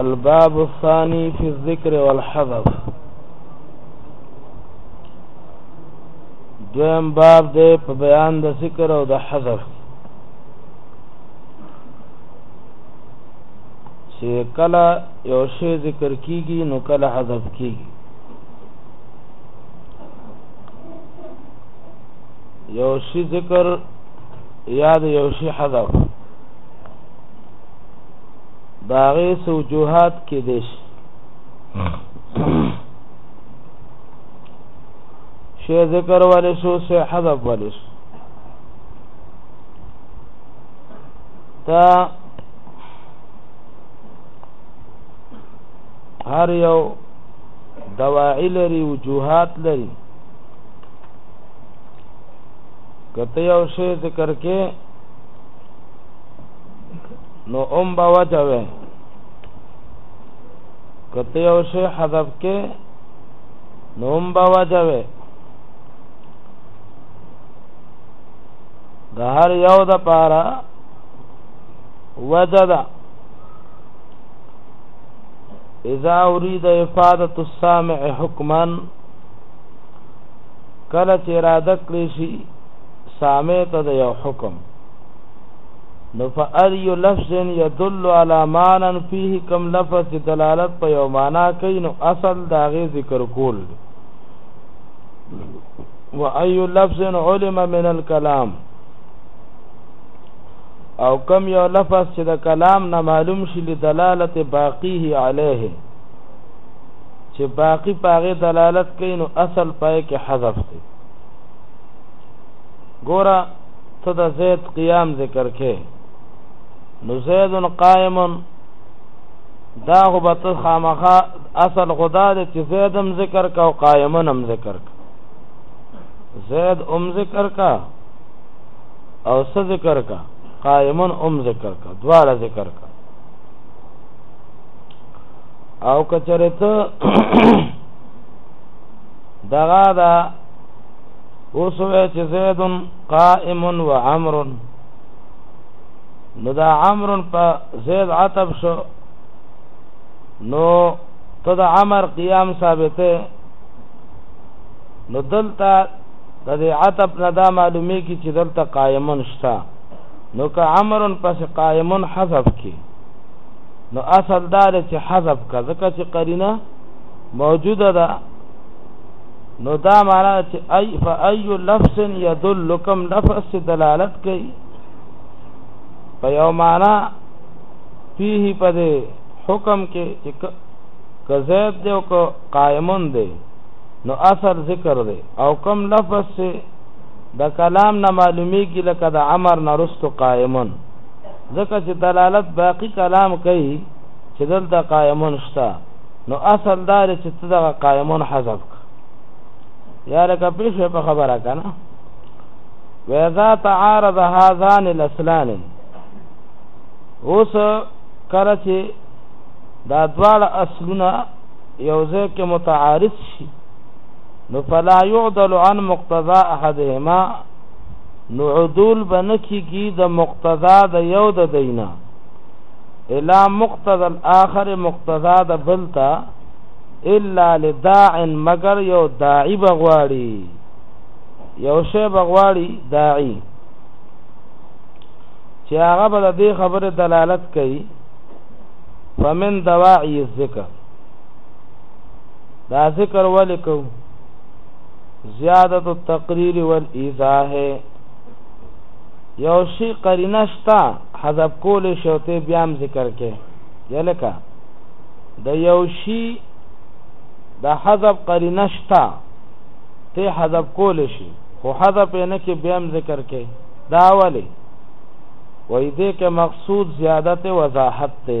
الباب الثاني في الذكر والحذف دویم باب دی په بیان د ذکر او د حذف چې کله یو شی ذکر کیږي نو کله حذف کیږي یو شی ذکر یا د یو شی حذف دا غي سوجوهات کې دیش شی ذکر ولې شو شی حذف ولې شو تا هر یو دواعی لري وجوهات لري کته یو شی ذکر کې نو ام با وجه وې کته یو شی حذف کې نو ام با وجه وې د هر یو د پاره وجه ده اذا اريد افاده السامع حکمن کله چې اراده کړی شي سامع ته د یو حکم نو فأي لفظ يدل على معنى فيه كم لفظ دلالت په یو معنا کوي نو اصل دا غي ذکر کول وأي لفظ علم من الكلام او کم یو لفظ چې د کلام نه معلوم شي لدلالت باقیه علیه چې باقی په هغې دلالت کوي نو اصل پای کې حذف دی ګوره ته د زید قیام ذکر کې نو زید قائم دا خو به ته خامخا اصل خدا دی چې زید هم ذکر کا او قائمن هم ذکر کا زید هم ذکر کا او س ذکر کا قائمن هم ذکر کا دواړه ذکر کا او کچره ته دغه دا اوسوه چې زید قائم و عمر نو دا عمر په زید عتب شو نو ته د عمر قیام ثابته نو دلته د دې عتب نه دا معلومی کی چې دلته قائمون شتا نو که عمرن پس قائمون حذف کی نو اصل دا دی چې حذف کا ځکه چې قرینه موجوده ده نو دا معنا چې ای فای لفظ یدل کوم لفظ دلالت کوي په یو معنا فيه په دې حکم کې چې کذاب دی او قائمون دی نو اثر ذکر دی او کوم لفظ سے د کلام نه معلومیږي لکه د امر نه رستو قائمون ځکه چې دلالت باقی کلام کوي چې دلته قائمون شته نو اصل دار چې ته دغه قائمون حذف کړه یا لکه پیښه په خبره کنه وإذا تعارض هذان الأصلان اوس کله چې دا دواړه اصلونه یو ځای کې متعارض شي نو فلا يعدل عن مقتضى احدهما نو عدول بنکی کی د مقتضا د یو د دینا الا مقتضا الاخر مقتضا د بلتا الا لداع مگر یو داعی بغواړي یو شی بغواړي داعی چې هغه به د دې خبره دلالت کوي فمن دواعی الذکر دا ذکر ولیکو زیادت التقریر والایضاح یو شی قرینه شتا حذف کول شوته بیا هم ذکر کې یلکه د یو شی د حذف قرینه شتا ته حذف کول شي خو حذف نه کې بیا هم ذکر کې دا ولی وای دې کې مقصود زیادت وضاحت ته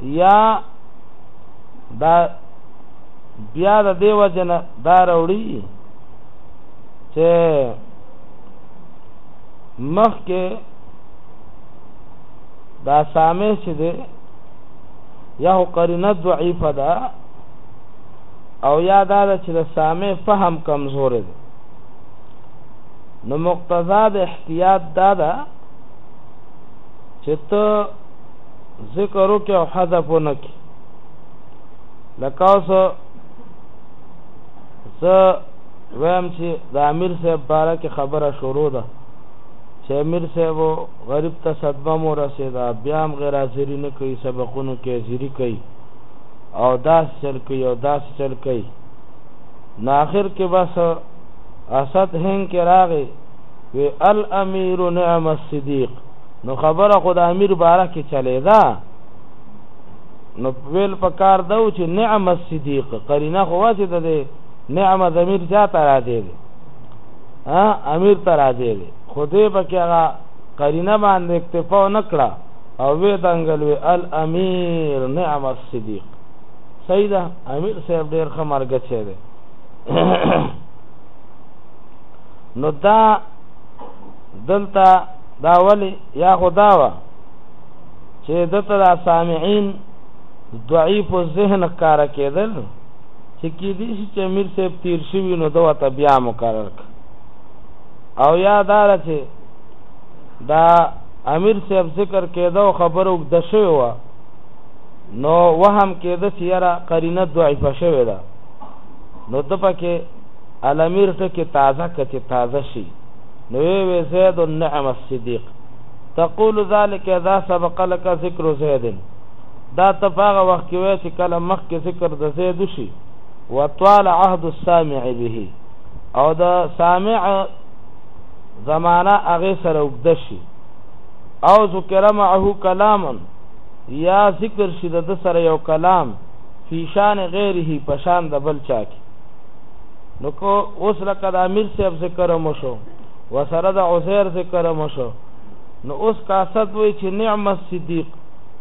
یا دا بیا د دیو جن دا وروړي چې مخ کې دا سامع چې دی یا قرینه ضعیفه ده او یا دا چې د سامع فهم کمزور دی نو مقتضا د احتیاط دا ده چې ته ذکر وکي او حذف نه کی لکه اوس زه ویم چې د امیر صاحب باره کې خبره شروع ده چې امیر صاحب غریب ته صدمه مو رسېده بیا هم غیر حاضري نه کوي سبقونو کې حاضري کوي او داس چل کوي او داس چل کوي نو آخر کې بس اسد هنګ کې راغی وی الامیر نعم الصدیق نو خبره خو د امیر باره کې چلې ده نو ویل په کار دا و چې نعم الصدیق قرینه خو چې د نعم ضمیر چا ته راځي دی ها امیر ته راځي دی خو دې پکې هغه قرینه باندې اکتفا نه کړه او وې دنګل وی الامیر نعم الصدیق سیدا امیر صاحب ډیر خمرګ چي دی نو دا دلته دا ولی یا خدا وا چې دته د سامعين ضعیف الذهن کار کېدل چې کې دې چې امیر صاحب تیر شوی نو دوه ته بیا مقرر ک او یا دار چې دا امیر صاحب ذکر کېدو خبرو د شوی و نو وهم کېده چې یاره قرینه ضعیفه شوی ده نو د پکې الامیر ټکي تازه کچې تازه شي نو وی وی زید النعم الصدیق تقول ذلك اذا سبق لك ذکر زید دا ته پاغه وخت کې وای چې کله مخ کې ذکر د زید شي وطال عهد السامع به او د سامع زمانہ هغه سره وګد شي او ذکر معه کلام یا ذکر شي د سره یو کلام فی شان غیره پشان د بل چا کې نو کو اوس لکه د امیر صاحب ذکر مو شو وسره د عزیر ذکر مو شو نو اوس کاست وی چې نعم الصدیق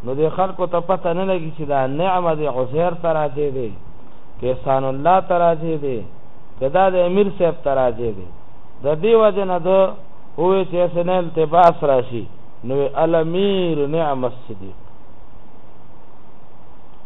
نو د خلکو ته پته نه لګي چې دا نعمت د عزیر تراجه دی کیسان الله تراجه دی کدا د امیر صاحب تراجه دی د دې وجه نه ده هوې چې سن التباس راشي نو الامیر نعم الصدیق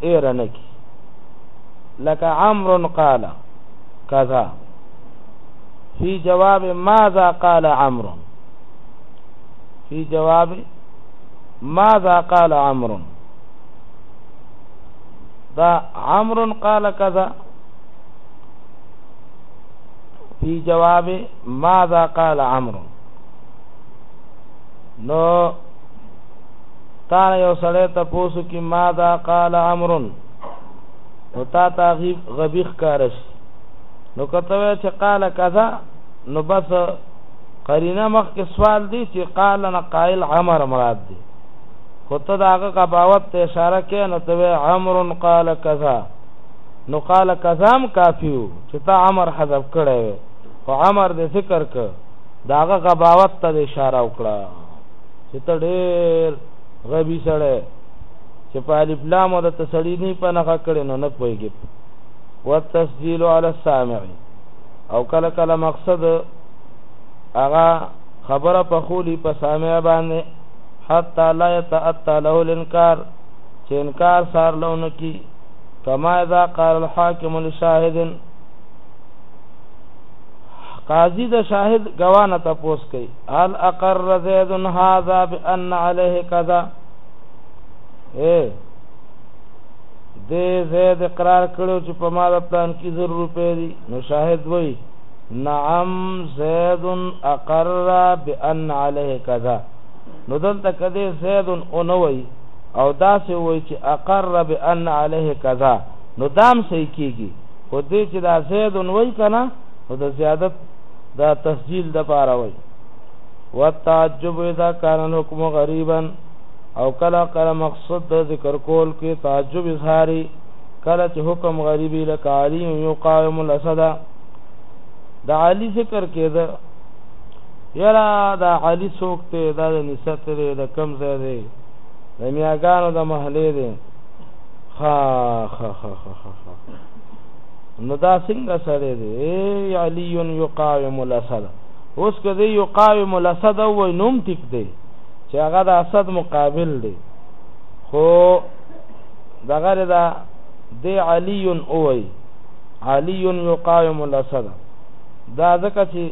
ایر نکی لك عمرو قال كذا في جواب ماذا قال عمرو في جواب ماذا قال عمرو دا عمرو قال كذا في جواب ماذا قال عمرو نو تانه یو سړی تپوس کی ماذا قال امر نو تا ته غیب غبی ښکار شي نو کته وای چې قال کذا نو بس قرینه مخ کې سوال دی چې قال نه قائل امر مراد دی خو ته داغه قباوت ته اشاره کې نو ته امر قال کذا نو قال کذام کافیو چې تا امر حذف کړی او امر دې ذکر ک داغه قباوت ته اشاره وکړه چې ته ډېر غبي سړی چې په الف لام د تسړی نه په نخا کړي نو نه پويږي والتسجيل على السامع او کله کله مقصد اغا خبره په خولي په سامع باندې حتا لا يتأتى له الانكار چې انکار سار لونه کی کما اذا قال الحاكم لشاهد قاضي د شاهد غوانه تپوس کوي هل اقر زید هذا بان علیه کذا اے دې زید اقرار کړو چې په ما د پلان کې زر روپې دي نو شاهد وای نعم زید اقر بان علیه کذا نو دلته کده زید او نه وای او دا سه وای چې اقر بان علیه کذا نو دام صحیح کیږي خو دې چې دا زید وای کنه نو د زیادت دا تسجیل د پاره وای وتعجب اذا كان الحكم غريبا او کله کله مقصد د ذکر کول کې تعجب اظهاري کله چې حکم غریبی لکه علی یقاوم الاسد د علی ذکر کېده یرا د علی څوک ته د نسب ته د کم ځای دی د میاګانو د محلې دی خا خا خا خا خا نو دا څنګه سړی دی ای علی یقاوم الاسد اوس که دی یقاوم الاسد وای نوم ټیک دی چې هغه د اسد مقابل دی خو دغه دا دی علی اوای علی یقاوم الاسد دا ځکه چې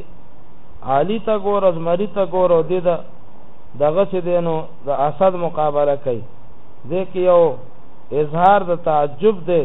علی ته ګور از مری ته ګور او دی دا دغه چې دینو د اسد مقابله کوي ځکه یو اظهار د تعجب دی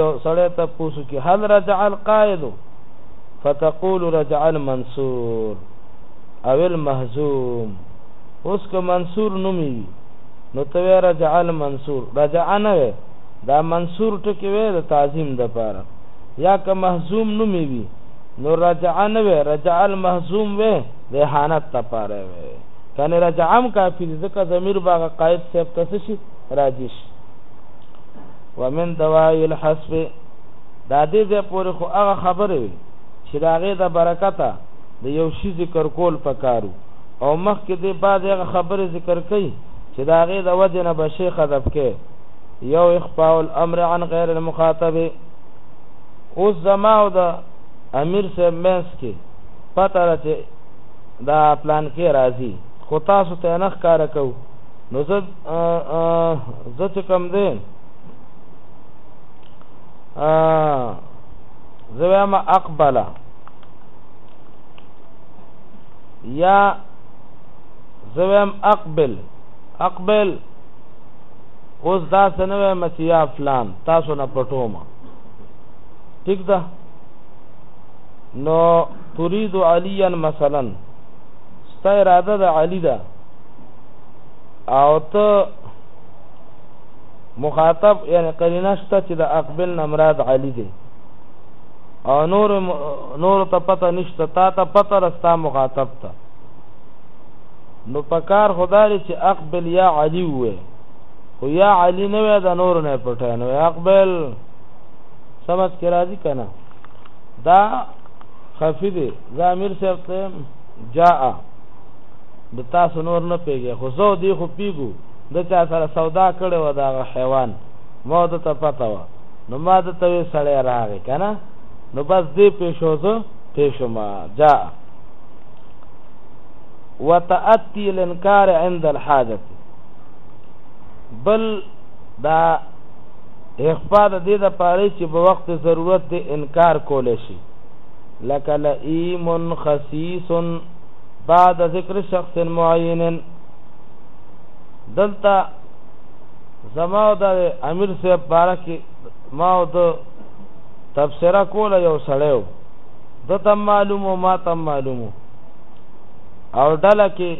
یو سړی ته پوسو کې هل رجع القائد فتقول رجع المنصور او المهزوم اوس که منصور نومي نو ته رجع المنصور رجع نه وي دا منصور ټکی وي د تعظیم د پاره یا که مهزوم نومي وي نو رجع نه وي رجع المهزوم وي د اهانت لپاره وي کنه رجعم کافی ځکه ضمیر باغ قائد صاحب تاسو شي راجش ومن دواعی الحسب، دا دې ځای پورې خو هغه خبرې وې چې د هغې د برکته د یو شي ذکر کول په کار وو او مخکې دې بعضې هغه خبرې ذکر کوي چې د هغې د وجې نه به شیخ ادب کې یو اخفاء الامر عن غیر المخاطب اوس زما او د امیر صاحب مینس کې پته ده چې دا پلان کې راځي خو تاسو ته نه ښکاره کوو نو زه زه چې کم دی زه وایم اقبل یا زه وایم اقبل اقبل اوس دا سنوي مسیا فلان تاسو نه پټوم ٹھیک ده نو تريد عليا مثلا ستا اراده د علي ده او ته مخاطب یعنی قرینه شته چې د اقبل نه مراد علی دی او نور نور ته پته نشته تا ته پته رستا مخاطب ته نو پکار خدای چې اقبل یا علی وې خو یا علی نه وې دا نور نه پټه نو اقبل سمج کې راځي کنه دا خفي دي ضمیر صاحب ته جاء د تاسو نور نه پېږی خو زه او دی خو پېږو ده چا سره سودا کړی وه د هغه حیوان ما او ده ته پته وه نو ما ده ته وې سړی راغی کنه نو بس دی پې شو زه پې شوم جاء وتأتی الانکار عند الحاجت بل دا اخفا د دې د پاره چې په وخت ضرورت د انکار کول شي لکه لئیم خسیس بعد ذکر شخص معین دلته زما او د امیر صاحب باره کې ما او د تبصره کوله یو سړی و ده ته معلوم و ما ته معلوم و او ډله کې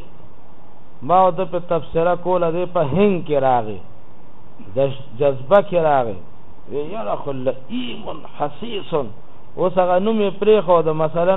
ما او ده په تبصره کوله دی په هنګ کې راغی د جذبه کې راغی وی یاره خو لئیم حسیس اوس هغه نوم یې پرېښود مثلا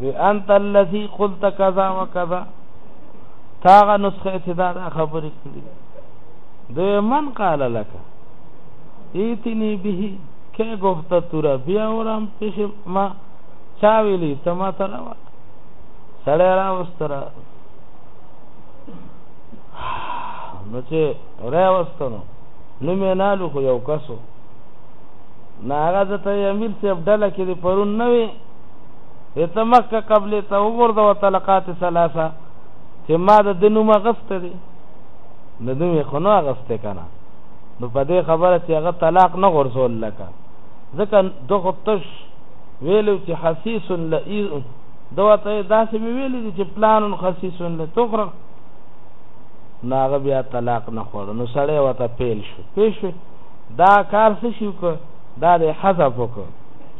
وی انت الذي قلت كذا وكذا تاغه نسخه چې دا خبرې کړې دوی من قال لك ایتنی به کې گفت تر بیا ورم پیش ما چا ویلی ته ما تر وا سړی را وستر نو چې را وستنو نو مې نالو خو یو کسو نه هغه د ته امیر صاحب ډله کې د پرون نه وي ته مخکې قبلې ته وګورده و طلقات ثلاثه چې ما د د نوم اغسته دی د نوم یې خو نه اغسته که نه نو په دې خبره چې هغه طلاق نه غورځول لکه ځکه د خو تش ویلو چې حسیس لئیز دوا ته داسې مې ویلې دي چې پلان خصیص له تفرق ناغه بیا طلاق نه خور نو سړی وته پیل شو پیښ دا کار څه شي وکړ؟ دا دی حذف وکړ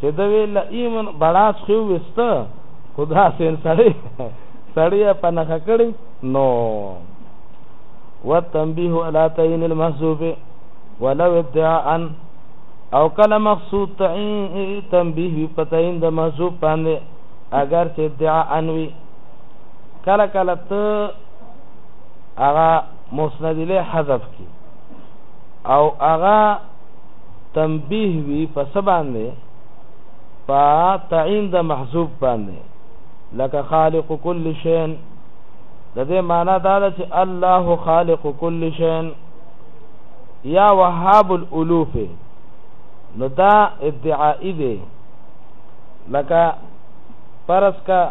چې د وی لئیمن بړاس خو وسته خو دا سین سړی سړی په نخه کړی نو وتنبیه علی تعین المحذوف ولو ادعاء او کله مقصود تعین تنبیه په تعین د محذوف باندې اگر چې ادعاء انوي کله کله ته هغه مسند له حذف کی او هغه تنبیه وی په څه باندې په تعین د محذوب باندې لکه خالق کل شی د دې معنی دا ده چې الله خالق کل شی یا وهاب الالوف نو دا ادعائی دی لکه پرس کا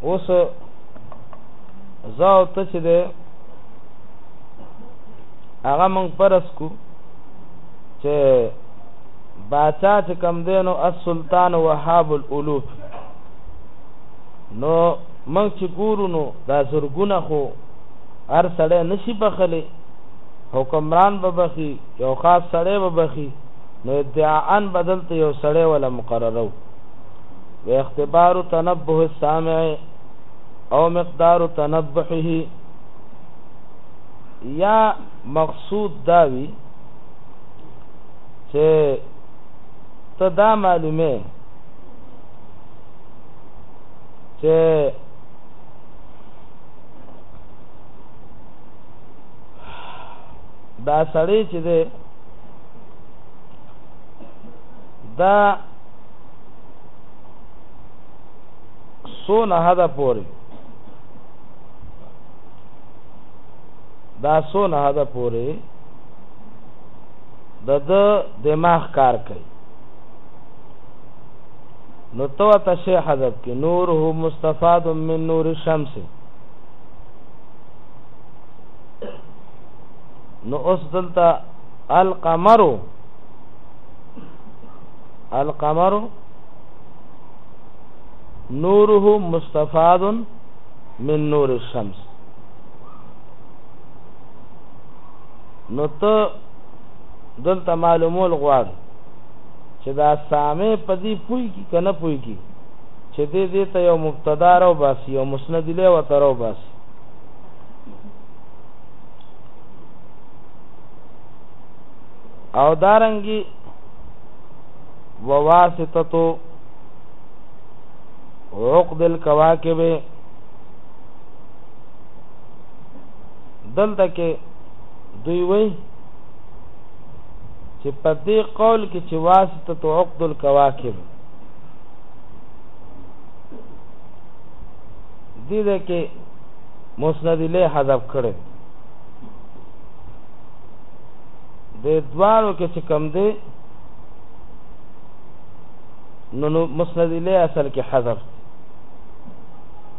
اوس زاو ته چې دی هغه مونږ پرس کو چې باچا چې کم دینو السلطان وهاب الالوف نو مونږ چې ګورو نو دا زرګونه خو هر سړی نشي بخلی حکمران به بخي یو خاص سړی به بخي نو ادعاءن بدلته یو سړی ولا مقررو و اختبار تنبه السامع او مقدار تنبحه یا مقصود دا وي چې ته دا معلومه چې دا سړی چې دی دا سو نه حدا پوري دا سونه حد پورې د د دماغ کار کوي نو تو تشه حذف کې نور هو مستفاد من نور الشمس نو اوس دلته القمر القمر نوره مستفاد من نور الشمس نو ته دلته معلومول غواړ چې دا سامې په دې پوي کې کنه پوي کې چې دې دې ته یو مبتدا راو بس یو مسند له وته راو بس او دارنګي وواسطتو عقد الكواكب دلته کې دوی وایي چې په دې قول کې چې واسطه تو عقد الكواكب دې ده کې مسند له حذف کړي د دوارو کې چې کم دی نو مسند له اصل کې حذف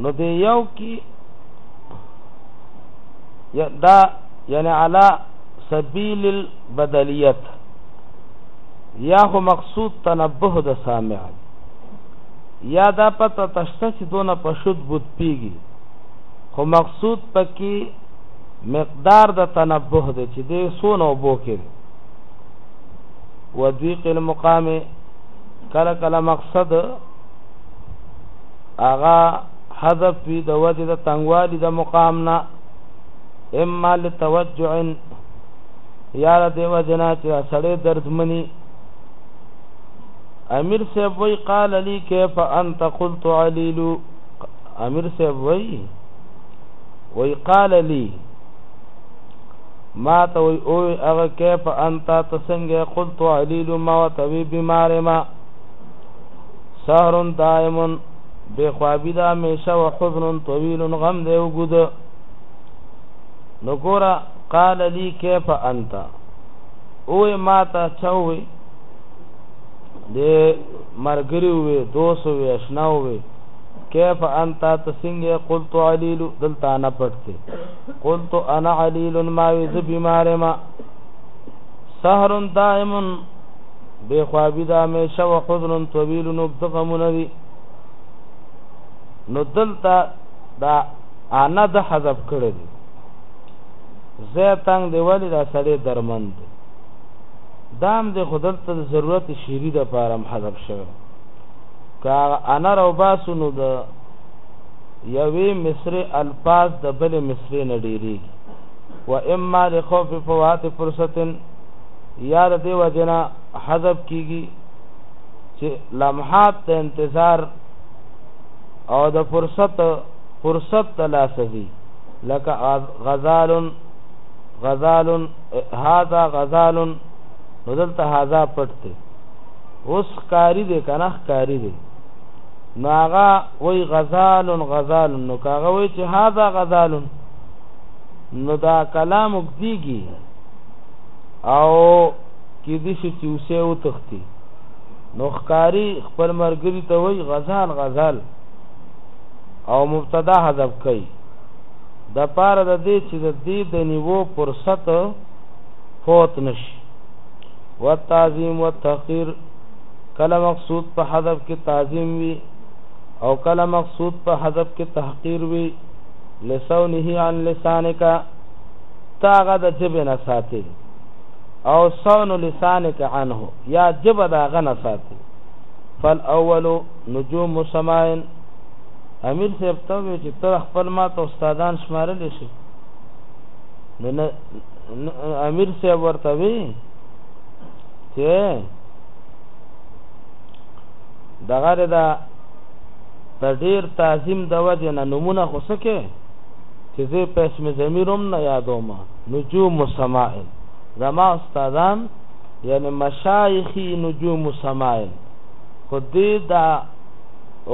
نو دی یو کې دا یعنی علا سبیل البدلیت یا خو مقصود تنبه د سامع یا دا پته تشته چې دونه پشد بود پیږي خو مقصود پکې مقدار د تنبه دی چې دی سونه وبو کې ودیق المقام کله کله مقصد اغا حذف فی د وجه د تنگوالی د مقام نه اما لتوجع یا د وجنا چې سړی درد منی امیر صاحب وی قال لی کیف انت قلت علیل امیر صاحب وی وی قال لی ما ته وی او هغه کیف انت تسنګ قلت علیل ما وتوی بیمار ما سهر دائم، بې خوابي ده همېشه، و حزن طویل، غم دی اوږد. نو ګوره قال لي کیف انت اوې ماته چوي د مرګري وې دوست وې اشنا وې کیف انت تسنګه قلت عليل دلتا نه پټته قلت انا عليل ما وز بیمار ما سحر دائم بې خوابي د همیشه و حزن طویل اوږده غمونه دي نو دلته دا انا د حذف کړی دی زه تنګ دی ولی دا سړی درمن دی دام د خودلته د ضرورت شیری د پاره حذف شوی کا انا رو باسو نو د یوې مصر الفاظ د بل مصر نه ډیریږي و اما لخوف فوات فرصتن یا د دې وجه نه حذف کیږي چې لمحات د انتظار او د فرصت فرصت ته لاسځي لکه غزال غزال هاذا غزال نو دلته هاذا پټ دی اوس کاری دی کنه کاری دی نو هغه وای غزال غزال نو هغه وای چې هاذا غزال نو دا کلام وګدیږي او کې دې شي چې اوسه او تختی نو ښکاری خپل مرګری ته وای غزال غزال او مبتدا حذف کړي د پاره د دې چې د دې د نیوو فرصت فوت نشي وتعظیم وتحقیر کله مقصود په حذف کې تعظیم وي او کله مقصود په حذف کې تحقیر وي لسونه عن لسانک ته هغه د ژبې نه ساتې او صون لسانک عنه یا ژبه د هغه نه ساتې فالاول نجوم سماین امیر صاحب ته وی چې تر خپل ما ته استادان شمارل شي نو امیر صاحب ورته وی چې دغه دا تدیر تعظیم د وجه نه نمونه خو سکه چې زۀ په اسم ضمير هم نه يادوم، نجوم سماء، زما استادان يعنې مشايخي نجوم سماء، خو دوی د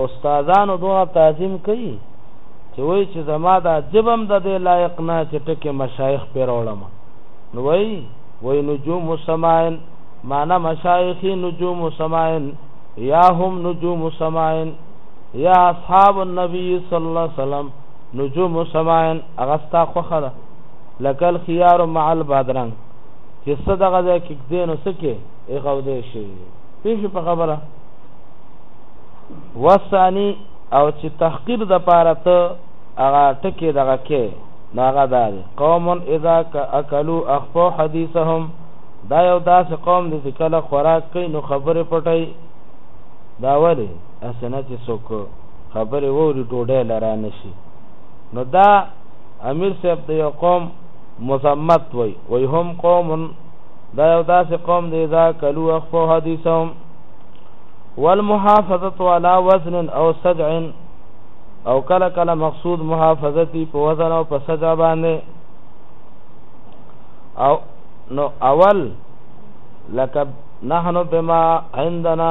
استادانو دومره تعظيم کوي چې وايي چې زما دا ژبه هم د دې لايق نه چې ټکې مشايخ پرې راوړم، نو وايي، وايي نجوم سماء، معنی مشايخي نجوم سماء، يا هم نجوم سماء، يا اصحاب النبي صلی الله عليه وسلم، نجوم السماء هغه ستا خوښه ده لکه الخيار مع البادرنګ چې څه دغه ځای کې کدې نو څه کې اغودې شي پیښې په خبره وسانی او چې تحقیر د پاره ته هغه ټکی دغه کې ناغه دار قوم اذا اكلوا اخفوا حديثهم دا یو داسې قوم دی چې کله خوراک کوي نو خبره پټي دا وله هسې نه چې څوک خبرې واوري ډوډۍ له رانه شي. نو دا امیر صاحب د یو قوم مذمت وایي، وایي هم قوم دا یو داسې قوم دی اذا کلو اخفو حدیثهم والمحافظه على وزن او سجع او کله کله مقصود محافظتي په وزن او په سجع باندې او نو اول لکه نحنو بما عندنا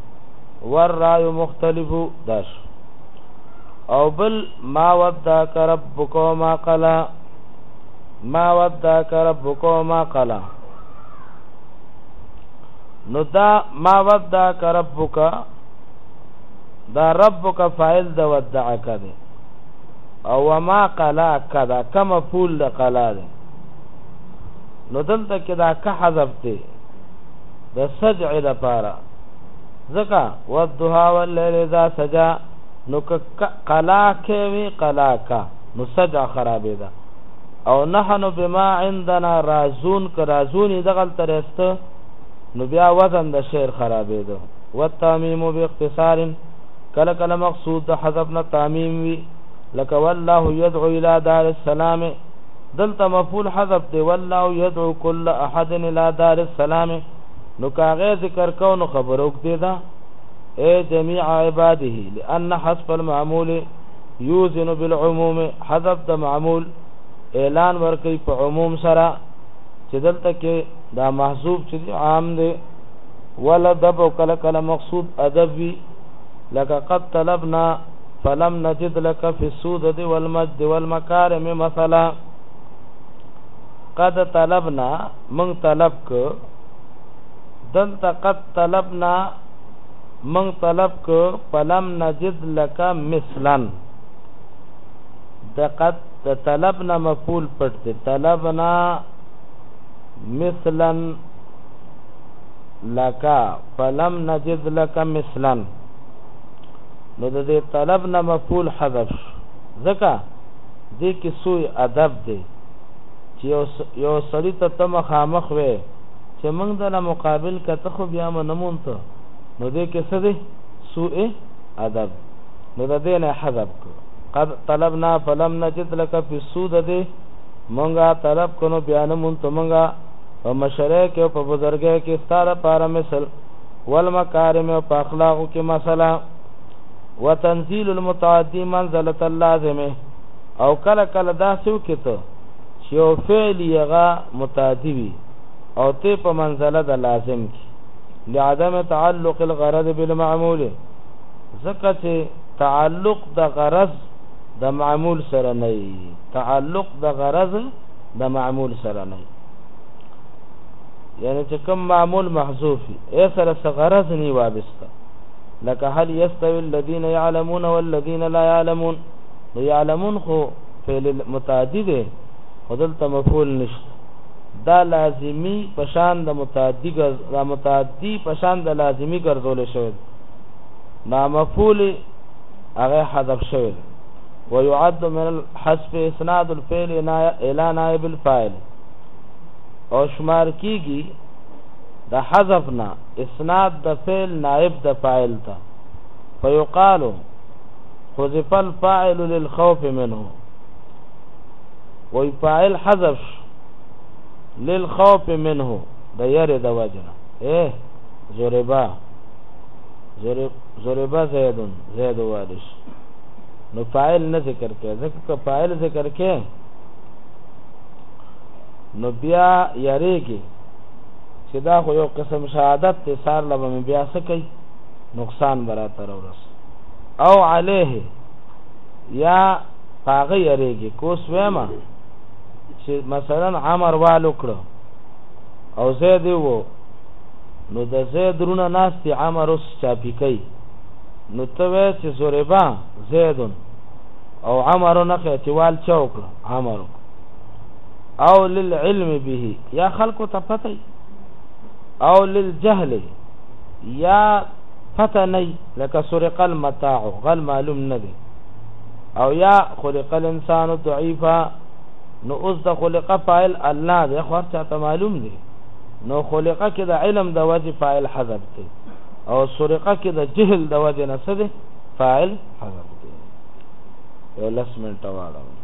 والرای مختلف داش او بل ما وداک ربک ما قلا ما وداک ربک ما قلا نو دا ما وداک ربک دا ربک فاعل د ودعک دی او ما قلا کدا کم فول د قلا دی نو دلته کې دا که حذف دی د سجع لپاره زکا والضحا والليل اذا سجا نو قلا کې وی قلا کا نو سجا خرابې ده او نحن بما عندنا رازون ک رازون دغل ترست نو بیا وزن د شعر خرابې ده والتامیم باختصار کله کله مقصود د حذف نه تامیم وی لك والله يدعو الى دار السلام دلته مفعول حذف دی والله يدعو كل احد الى دار السلام نو که هغه ذکر کو نو خبر وکړي دا اي جميع عباده لان حذف المعمول يوزن بالعموم حذف د معمول اعلان ورکي په عموم سره چې دلته کې دا محذوب چې عام دی ولا دب کله کله مقصود ادب وی لکه قد طلبنا فلم نجد لك في السودد والمجد والمكارم مثلا قد طلبنا من طلب که دلته قد طلبنا من طلب که فلم نجد لك مثلا د قد د طلبنا مفعول پټ دی طلبنا مثلا لك فلم نجد لك مثلا نو د دې طلب نه مفعول حذف ځکه دې کې سوی ادب دی چې یو یو سړي ته ته مخامخ وې چې موږ د نه مقابل کته خو بیا مو نه مونت نو دې کې څه دی سوء ادب نو د دې نه حذف کړ قد طلبنا فلم نجد لك في السود دې مونږه طلب کونو بیا نه مونږ ته مونږه په مشره کې او په بزرګۍ کې ستاره پاره مثل والمکارم او په اخلاقو کې مثلا وتنزيل المتعدي منزله اللازمه او کله کله داسې وکېته چې یو فعل یې هغه متعدي وي او ته په منزله د لازم کې لعدم تعلق الغرض بالمعمول ځکه چې تعلق د غرض د معمول سره نه تعلق د غرض د معمول سره نه یعنی چې کوم معمول محذوف ای سره څه غرض نه وابسته لکه هل یستوی الذین یعلمون والذین لا یعلمون نو یعلمون خو فعل متعدی دی خو دلته مفعول نشته دا لازمی پشان د متعدی ګرځ دا متعدی پشان د لازمی ګرځول شوی نا مفعول هغه حذف شوی ويعد من الحذف اسناد الفعل الى نائب الفاعل او شمار کیږي د حذف نه اسناد د فعل نائب د فاعل ته فيقالو حذف الفاعل للخوف منه وی فاعل حذف للخوف منه د یره د وجنه ايه زربا زربا زید زید وارث نو فاعل نه ذکر کې ځکه که فاعل ذکر کې نو بیا یریږي چې دا خو یو قسم شهادت ته سار لبم بیا سکی نقصان برا تر ورس او علیه یا پاغه یریږي کوس وېما چې مثلا عمر والو کړو او زید وو نو د زید رونه ناشتي عمر اوس چاپی کوي نو ته وې چې زوربا زیدون او عمر نه اعتوال چوک عمر او للعلم به یا خلق ته پته او للجهل یا پته نه وي لکه سرق المتاع غل معلوم نه دی او یا خلق الانسان ضعیفا نو اوس د خلقه فاعل الله دی خو چاته معلوم دی نو خلقه کې د علم د وجه فاعل حذف دی او سرقه کې د جهل د وجه نه څه دی فاعل حذف دی یو لس منټه واړه